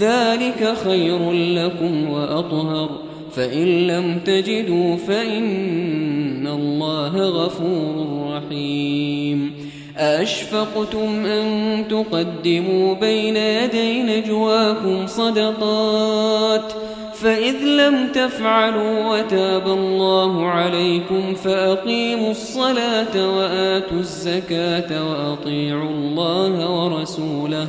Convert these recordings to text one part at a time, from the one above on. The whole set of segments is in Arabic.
ذلك خير لكم وأطهر. فإن لم تجدوا فإن الله غفور رحيم. أشفقتم أن تقدموا بين يدي نجواكم صدقات؟ فإذ لم تفعلوا وتاب الله عليكم فأقيموا الصلاة وآتوا الزكاة وأطيعوا الله ورسوله.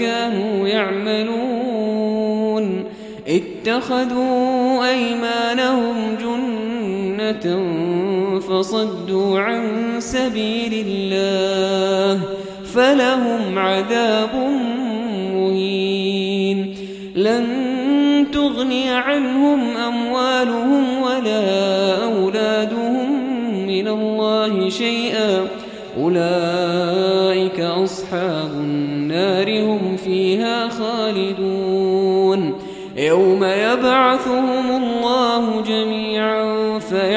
كانوا يعملون. اتخذوا أيمانهم جنة فصدوا عن سبيل الله فلهم عذاب مهين. لن تغني عنهم أموالهم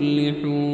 المفلحون